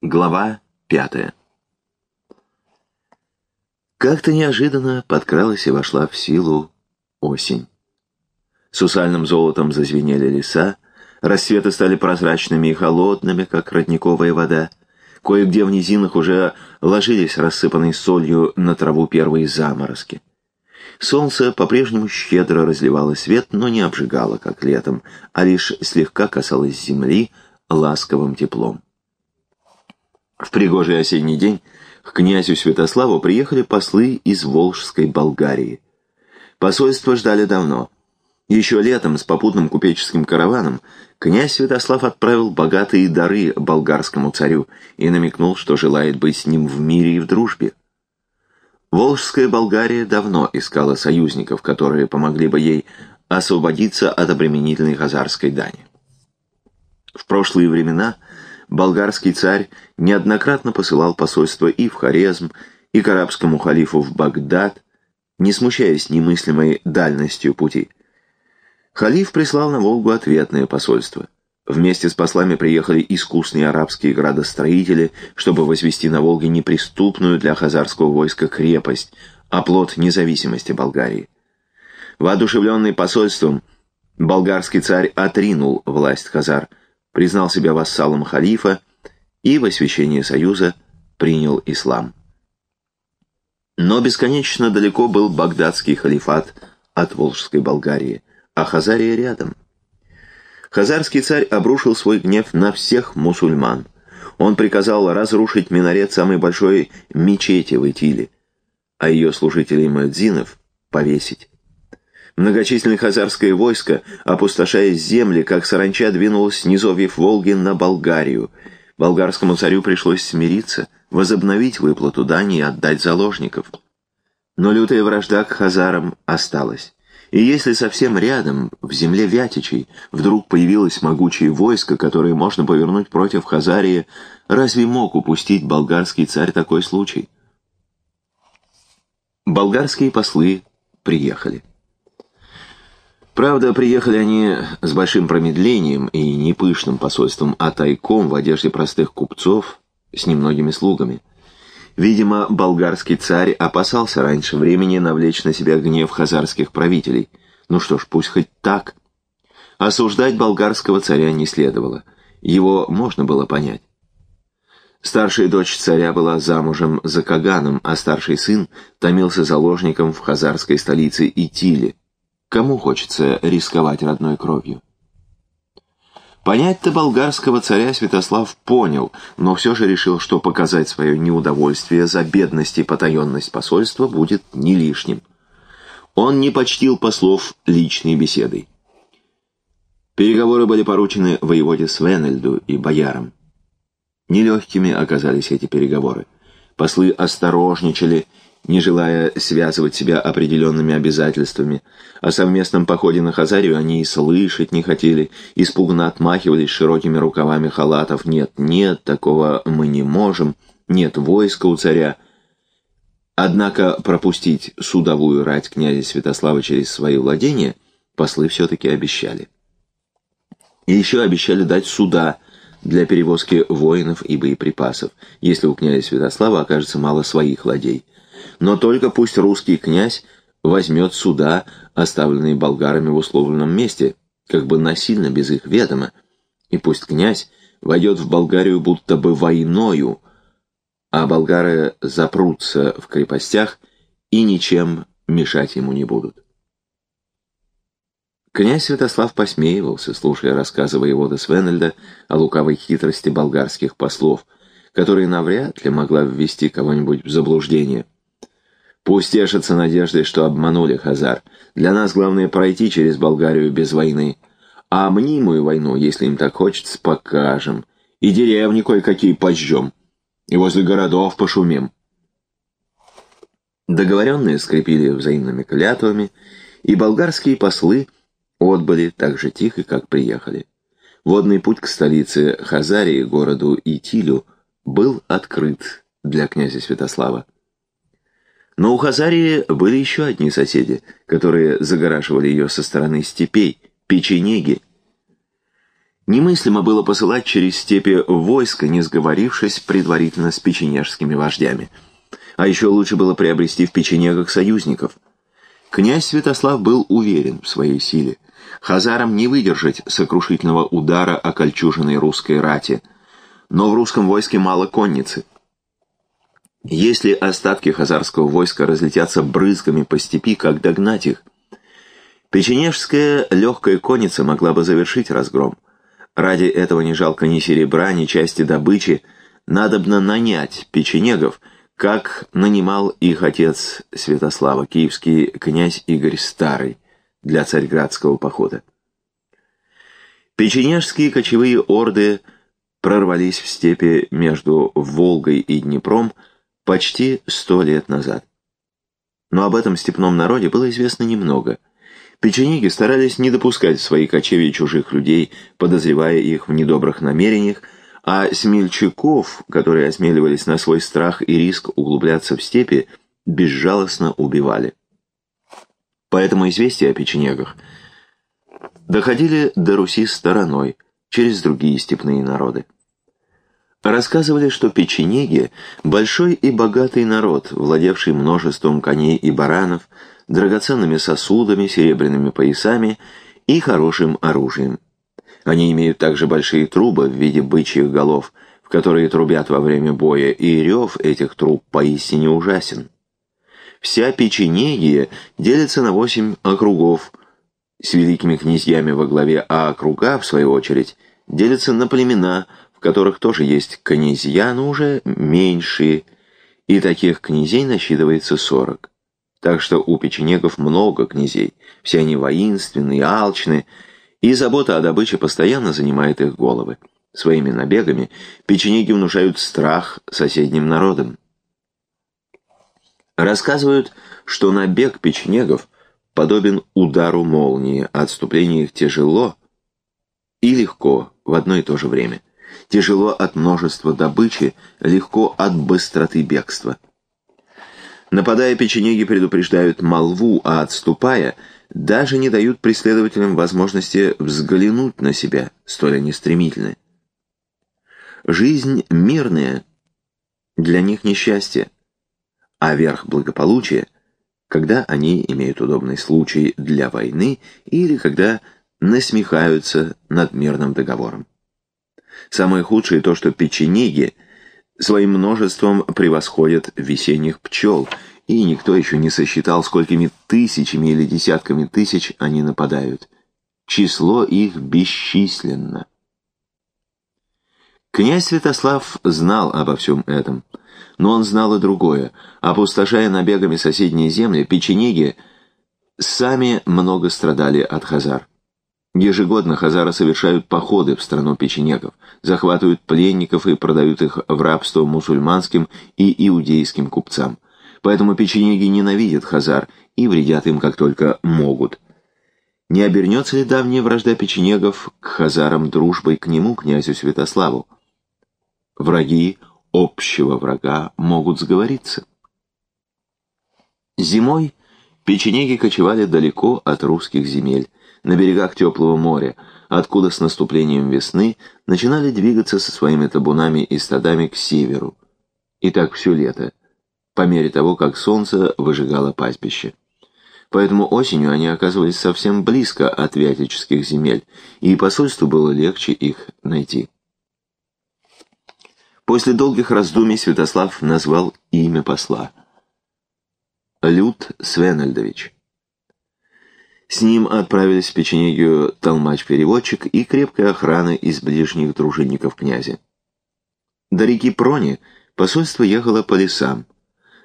Глава пятая Как-то неожиданно подкралась и вошла в силу осень. Сусальным золотом зазвенели леса, рассветы стали прозрачными и холодными, как родниковая вода. Кое-где в низинах уже ложились рассыпанные солью на траву первые заморозки. Солнце по-прежнему щедро разливало свет, но не обжигало, как летом, а лишь слегка касалось земли ласковым теплом. В пригожий осенний день к князю Святославу приехали послы из Волжской Болгарии. Посольство ждали давно. Еще летом с попутным купеческим караваном князь Святослав отправил богатые дары болгарскому царю и намекнул, что желает быть с ним в мире и в дружбе. Волжская Болгария давно искала союзников, которые помогли бы ей освободиться от обременительной хазарской дани. В прошлые времена – болгарский царь неоднократно посылал посольство и в Хорезм, и к арабскому халифу в Багдад, не смущаясь немыслимой дальностью пути. Халиф прислал на Волгу ответное посольство. Вместе с послами приехали искусные арабские градостроители, чтобы возвести на Волге неприступную для хазарского войска крепость, оплот независимости Болгарии. Воодушевленный посольством, болгарский царь отринул власть хазар – признал себя вассалом халифа и в освящении союза принял ислам. Но бесконечно далеко был багдадский халифат от Волжской Болгарии, а Хазария рядом. Хазарский царь обрушил свой гнев на всех мусульман. Он приказал разрушить минарет самой большой мечети в Итиле, а ее служителей Муэдзинов повесить. Многочисленное хазарское войско, опустошая земли, как саранча, двинулось с низовьев Волги на Болгарию. Болгарскому царю пришлось смириться, возобновить выплату дани и отдать заложников. Но лютая вражда к хазарам осталась. И если совсем рядом, в земле Вятичей, вдруг появилось могучее войско, которое можно повернуть против Хазарии, разве мог упустить болгарский царь такой случай? Болгарские послы приехали. Правда, приехали они с большим промедлением и не пышным посольством, а тайком в одежде простых купцов с немногими слугами. Видимо, болгарский царь опасался раньше времени навлечь на себя гнев хазарских правителей. Ну что ж, пусть хоть так. Осуждать болгарского царя не следовало. Его можно было понять. Старшая дочь царя была замужем за Каганом, а старший сын томился заложником в хазарской столице Итиле. Кому хочется рисковать родной кровью? Понять-то болгарского царя Святослав понял, но все же решил, что показать свое неудовольствие за бедность и потаенность посольства будет не лишним. Он не почтил послов личной беседой. Переговоры были поручены воеводе Свенельду и боярам. Нелегкими оказались эти переговоры. Послы осторожничали не желая связывать себя определенными обязательствами. О совместном походе на Хазарию они и слышать не хотели, испуганно отмахивались широкими рукавами халатов. «Нет, нет, такого мы не можем, нет войска у царя». Однако пропустить судовую рать князя Святослава через свои владения послы все-таки обещали. И еще обещали дать суда для перевозки воинов и боеприпасов, если у князя Святослава окажется мало своих ладей но только пусть русский князь возьмет суда, оставленные болгарами в условленном месте, как бы насильно без их ведома, и пусть князь войдет в Болгарию будто бы войною, а болгары запрутся в крепостях и ничем мешать ему не будут. Князь Святослав посмеивался, слушая рассказы воевода Свенельда о лукавой хитрости болгарских послов, которая навряд ли могла ввести кого-нибудь в заблуждение. Пусть тешатся надеждой, что обманули Хазар. Для нас главное пройти через Болгарию без войны. А мнимую войну, если им так хочется, покажем. И деревни кое-какие пожжем. И возле городов пошумим. Договоренные скрепили взаимными клятвами, и болгарские послы отбыли так же тихо, как приехали. Водный путь к столице Хазарии, городу Итилю, был открыт для князя Святослава. Но у Хазарии были еще одни соседи, которые загораживали ее со стороны степей – печенеги. Немыслимо было посылать через степи войско, не сговорившись предварительно с печенежскими вождями. А еще лучше было приобрести в печенегах союзников. Князь Святослав был уверен в своей силе. Хазарам не выдержать сокрушительного удара окольчуженной русской рати. Но в русском войске мало конницы. Если остатки хазарского войска разлетятся брызгами по степи, как догнать их? Печенежская легкая конница могла бы завершить разгром. Ради этого не жалко ни серебра, ни части добычи. Надобно нанять печенегов, как нанимал их отец Святослава, киевский князь Игорь Старый, для царьградского похода. Печенежские кочевые орды прорвались в степи между Волгой и Днепром почти сто лет назад. Но об этом степном народе было известно немного – Печенеги старались не допускать в свои кочевья чужих людей, подозревая их в недобрых намерениях, а смельчаков, которые осмеливались на свой страх и риск углубляться в степи, безжалостно убивали. Поэтому известия о печенегах доходили до Руси стороной, через другие степные народы. Рассказывали, что печенеги – большой и богатый народ, владевший множеством коней и баранов, драгоценными сосудами, серебряными поясами и хорошим оружием. Они имеют также большие трубы в виде бычьих голов, в которые трубят во время боя, и рев этих труб поистине ужасен. Вся печенегия делится на восемь округов с великими князьями во главе, а округа, в свою очередь, делятся на племена, в которых тоже есть князья, но уже меньшие, и таких князей насчитывается сорок. Так что у печенегов много князей, все они воинственные, алчные, и забота о добыче постоянно занимает их головы. Своими набегами печенеги внушают страх соседним народам. Рассказывают, что набег печенегов подобен удару молнии, а отступление их тяжело и легко в одно и то же время. Тяжело от множества добычи, легко от быстроты бегства. Нападая, печенеги предупреждают молву, а отступая, даже не дают преследователям возможности взглянуть на себя, столь они стремительны. Жизнь мирная, для них несчастье, а верх благополучия, когда они имеют удобный случай для войны или когда насмехаются над мирным договором. Самое худшее то, что печенеги своим множеством превосходят весенних пчел, и никто еще не сосчитал, сколькими тысячами или десятками тысяч они нападают. Число их бесчисленно. Князь Святослав знал обо всем этом, но он знал и другое. Опустошая набегами соседние земли, печенеги сами много страдали от хазар. Ежегодно хазары совершают походы в страну печенегов, захватывают пленников и продают их в рабство мусульманским и иудейским купцам. Поэтому печенеги ненавидят хазар и вредят им как только могут. Не обернется ли давняя вражда печенегов к хазарам дружбой к нему, князю Святославу? Враги общего врага могут сговориться. Зимой печенеги кочевали далеко от русских земель, на берегах теплого моря, откуда с наступлением весны начинали двигаться со своими табунами и стадами к северу. И так все лето, по мере того, как солнце выжигало пастбище. Поэтому осенью они оказывались совсем близко от вятических земель, и посольству было легче их найти. После долгих раздумий Святослав назвал имя посла. Люд Свенальдович. С ним отправились в Печенегию толмач-переводчик и крепкая охрана из ближних дружинников князя. До реки Прони посольство ехало по лесам.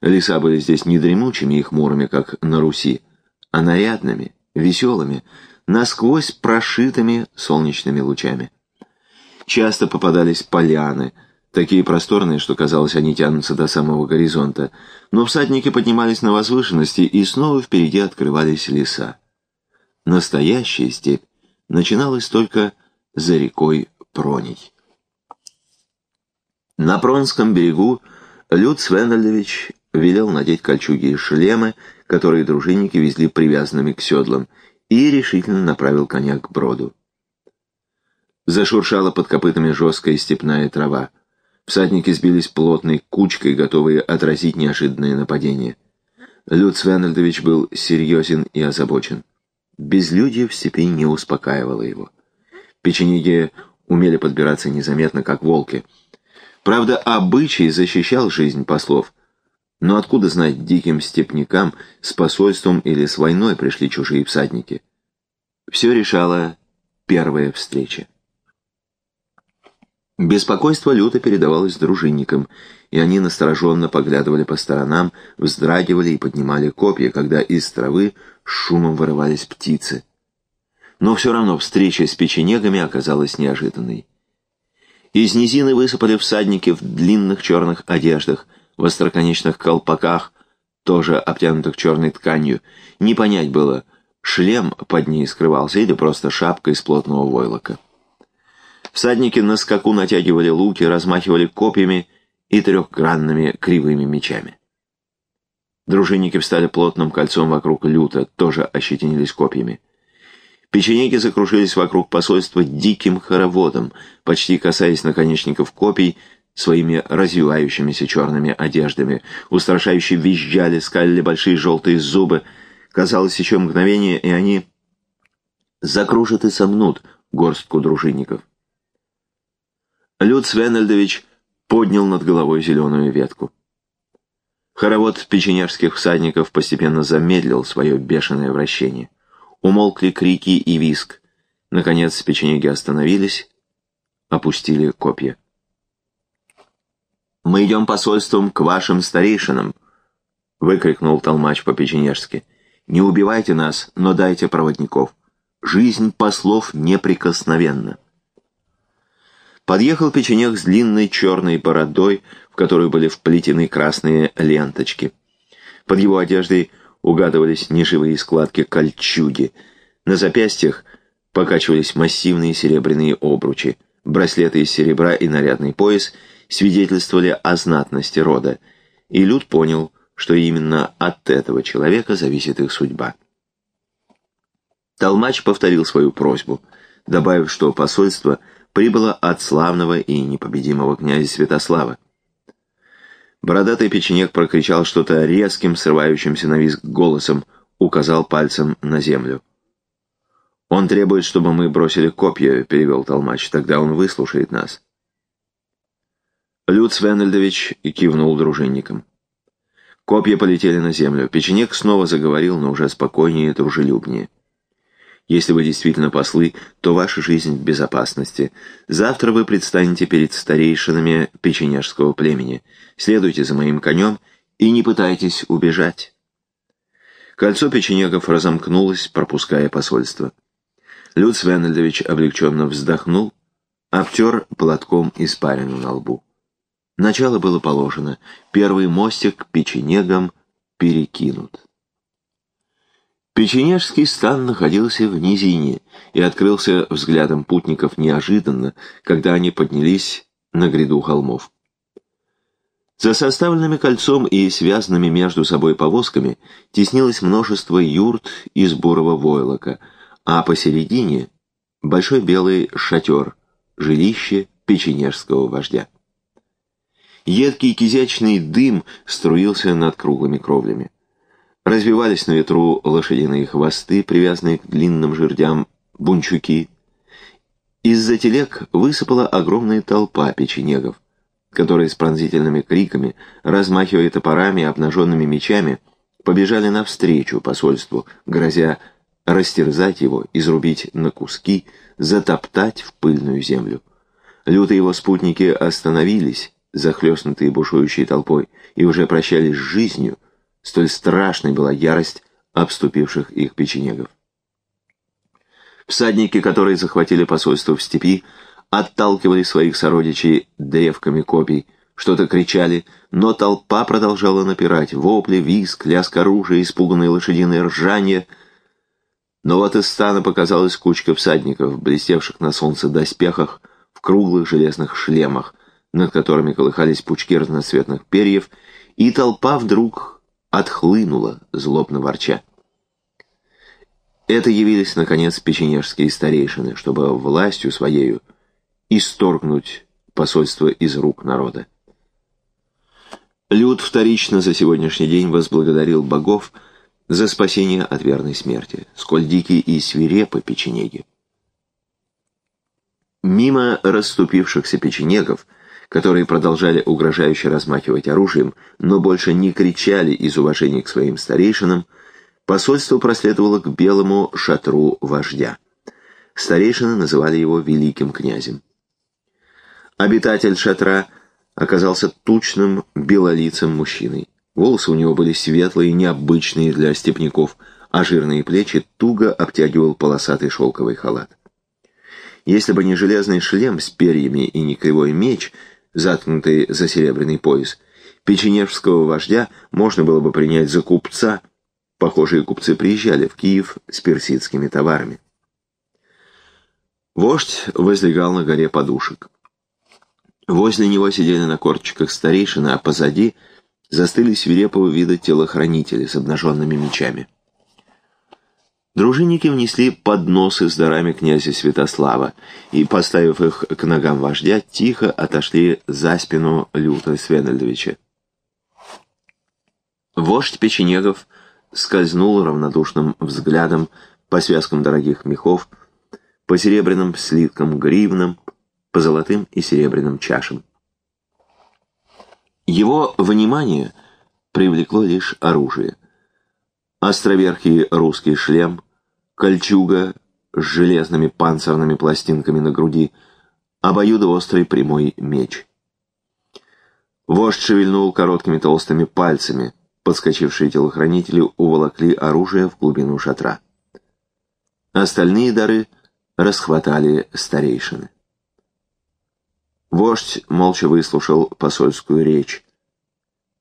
Леса были здесь не дремучими и хмурыми, как на Руси, а нарядными, веселыми, насквозь прошитыми солнечными лучами. Часто попадались поляны, такие просторные, что казалось, они тянутся до самого горизонта, но всадники поднимались на возвышенности, и снова впереди открывались леса. Настоящая степь начиналась только за рекой Проней. На Пронском берегу Люд Свенельдович велел надеть кольчуги и шлемы, которые дружинники везли привязанными к седлам, и решительно направил коня к броду. Зашуршала под копытами жесткая степная трава. Всадники сбились плотной кучкой, готовые отразить неожиданное нападение. Люд Свенальдович был серьезен и озабочен. Безлюдье в степи не успокаивало его. Печенеги умели подбираться незаметно, как волки. Правда, обычай защищал жизнь послов. Но откуда знать диким степнякам, с посольством или с войной пришли чужие всадники? Все решала первая встреча. Беспокойство люто передавалось дружинникам, и они настороженно поглядывали по сторонам, вздрагивали и поднимали копья, когда из травы шумом вырывались птицы. Но все равно встреча с печенегами оказалась неожиданной. Из низины высыпали всадники в длинных черных одеждах, в остроконечных колпаках, тоже обтянутых черной тканью. Не понять было, шлем под ней скрывался или просто шапка из плотного войлока. Всадники на скаку натягивали луки, размахивали копьями и трехгранными кривыми мечами. Дружинники встали плотным кольцом вокруг люта, тоже ощетинились копьями. Печенеги закружились вокруг посольства диким хороводом, почти касаясь наконечников копий своими развивающимися черными одеждами. Устрашающе визжали, скалили большие желтые зубы. Казалось, еще мгновение, и они закружат и сомнут горстку дружинников. Люд Свенельдович поднял над головой зеленую ветку. Хоровод печенежских всадников постепенно замедлил свое бешеное вращение. Умолкли крики и виск. Наконец печенеги остановились, опустили копья. «Мы идем посольством к вашим старейшинам!» — выкрикнул толмач по-печенежски. «Не убивайте нас, но дайте проводников. Жизнь послов неприкосновенна». Подъехал печенег с длинной черной бородой, в которую были вплетены красные ленточки. Под его одеждой угадывались неживые складки кольчуги. На запястьях покачивались массивные серебряные обручи. Браслеты из серебра и нарядный пояс свидетельствовали о знатности рода, и Люд понял, что именно от этого человека зависит их судьба. Толмач повторил свою просьбу, добавив, что посольство — прибыло от славного и непобедимого князя Святослава. Бородатый печенек прокричал что-то резким, срывающимся на визг голосом, указал пальцем на землю. «Он требует, чтобы мы бросили копья», — перевел толмач, — «тогда он выслушает нас». Люд Свенельдович кивнул дружинникам. Копья полетели на землю. Печенек снова заговорил, но уже спокойнее и дружелюбнее. Если вы действительно послы, то ваша жизнь в безопасности. Завтра вы предстанете перед старейшинами печенежского племени. Следуйте за моим конем и не пытайтесь убежать». Кольцо печенегов разомкнулось, пропуская посольство. Люд Свенельдович облегченно вздохнул, обтер платком испарину на лбу. Начало было положено. Первый мостик печенегам перекинут. Печенежский стан находился в низине и открылся взглядом путников неожиданно, когда они поднялись на гряду холмов. За составленными кольцом и связанными между собой повозками теснилось множество юрт из бурого войлока, а посередине — большой белый шатер, жилище печенежского вождя. Едкий кизячный дым струился над круглыми кровлями. Развивались на ветру лошадиные хвосты, привязанные к длинным жердям бунчуки. Из-за телег высыпала огромная толпа печенегов, которые с пронзительными криками, размахивая топорами и обнаженными мечами, побежали навстречу посольству, грозя растерзать его, изрубить на куски, затоптать в пыльную землю. Лютые его спутники остановились, захлестнутые бушующей толпой, и уже прощались с жизнью, Столь страшной была ярость обступивших их печенегов. Всадники, которые захватили посольство в степи, отталкивали своих сородичей древками копий, что-то кричали, но толпа продолжала напирать, вопли, визг, лязг оружия, испуганные лошадиные ржание. Но вот из стана показалась кучка всадников, блестевших на солнце доспехах, в круглых железных шлемах, над которыми колыхались пучки разноцветных перьев, и толпа вдруг отхлынула, злобно ворча. Это явились, наконец, печенежские старейшины, чтобы властью своею исторгнуть посольство из рук народа. Люд вторично за сегодняшний день возблагодарил богов за спасение от верной смерти, сколь дикие и свирепы печенеги. Мимо расступившихся печенегов, которые продолжали угрожающе размахивать оружием, но больше не кричали из уважения к своим старейшинам, посольство проследовало к белому шатру вождя. Старейшины называли его великим князем. Обитатель шатра оказался тучным белолицым мужчиной. Волосы у него были светлые, необычные для степняков, а жирные плечи туго обтягивал полосатый шелковый халат. Если бы не железный шлем с перьями и не кривой меч, заткнутый за серебряный пояс, печенежского вождя можно было бы принять за купца. Похожие купцы приезжали в Киев с персидскими товарами. Вождь возлегал на горе подушек. Возле него сидели на корточках старейшины, а позади застыли свирепого вида телохранители с обнаженными мечами. Дружинники внесли подносы с дарами князя Святослава и, поставив их к ногам вождя, тихо отошли за спину Люта Свенельдовича. Вождь печенегов скользнул равнодушным взглядом по связкам дорогих мехов, по серебряным слиткам гривнам, по золотым и серебряным чашам. Его внимание привлекло лишь оружие. Островерхий русский шлем, кольчуга с железными панцирными пластинками на груди, обоюдоострый прямой меч. Вождь шевельнул короткими толстыми пальцами, подскочившие телохранители уволокли оружие в глубину шатра. Остальные дары расхватали старейшины. Вождь молча выслушал посольскую речь,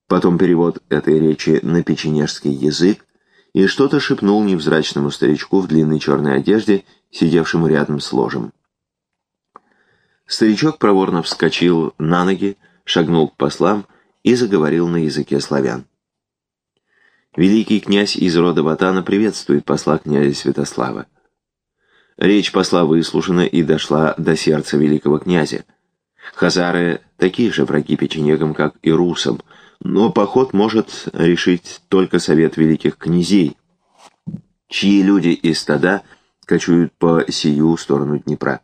потом перевод этой речи на печенежский язык и что-то шепнул невзрачному старичку в длинной черной одежде, сидевшему рядом с ложем. Старичок проворно вскочил на ноги, шагнул к послам и заговорил на языке славян. Великий князь из рода Ватана приветствует посла князя Святослава. Речь посла выслушана и дошла до сердца великого князя — Хазары такие же враги печенегам, как и русам, но поход может решить только совет великих князей, чьи люди и стада кочуют по сию сторону Днепра.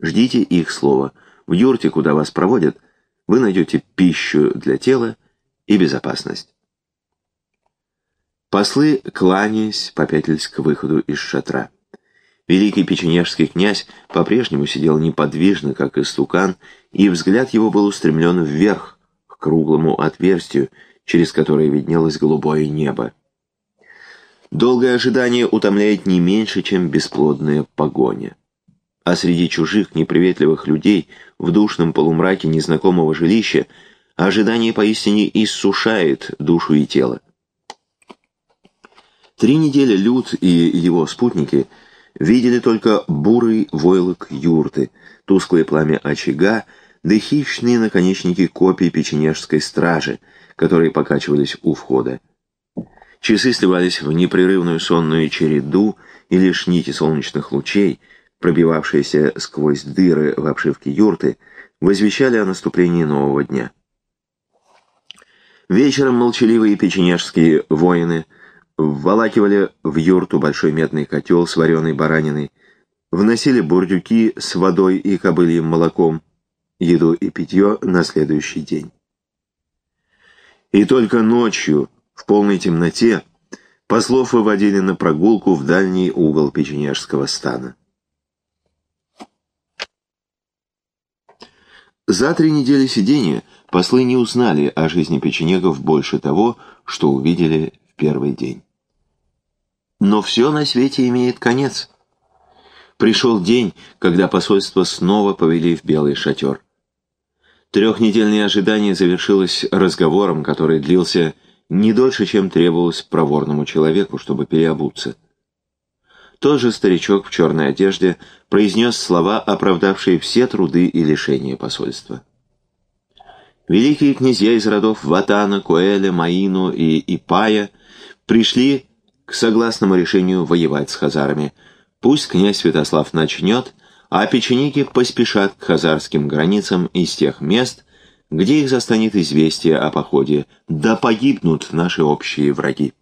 Ждите их слова. В юрте, куда вас проводят, вы найдете пищу для тела и безопасность. Послы, кланяясь, попятились к выходу из шатра. Великий печенежский князь по-прежнему сидел неподвижно, как истукан, и взгляд его был устремлен вверх, к круглому отверстию, через которое виднелось голубое небо. Долгое ожидание утомляет не меньше, чем бесплодная погоня. А среди чужих, неприветливых людей, в душном полумраке незнакомого жилища, ожидание поистине иссушает душу и тело. Три недели Люд и его спутники – видели только бурый войлок юрты, тусклое пламя очага, да хищные наконечники копий печенежской стражи, которые покачивались у входа. Часы сливались в непрерывную сонную череду, и лишь нити солнечных лучей, пробивавшиеся сквозь дыры в обшивке юрты, возвещали о наступлении нового дня. Вечером молчаливые печенежские воины – вволакивали в юрту большой медный котел с вареной бараниной, вносили бурдюки с водой и кобыльем молоком, еду и питье на следующий день. И только ночью, в полной темноте, послов выводили на прогулку в дальний угол печенежского стана. За три недели сидения послы не узнали о жизни печенегов больше того, что увидели в первый день. Но все на свете имеет конец. Пришел день, когда посольство снова повели в белый шатер. Трехнедельное ожидание завершилось разговором, который длился не дольше, чем требовалось проворному человеку, чтобы переобуться. Тот же старичок в черной одежде произнес слова, оправдавшие все труды и лишения посольства. Великие князья из родов Ватана, Куэля, Маину и Ипая пришли к согласному решению воевать с хазарами. Пусть князь Святослав начнет, а печенеги поспешат к хазарским границам из тех мест, где их застанет известие о походе, да погибнут наши общие враги.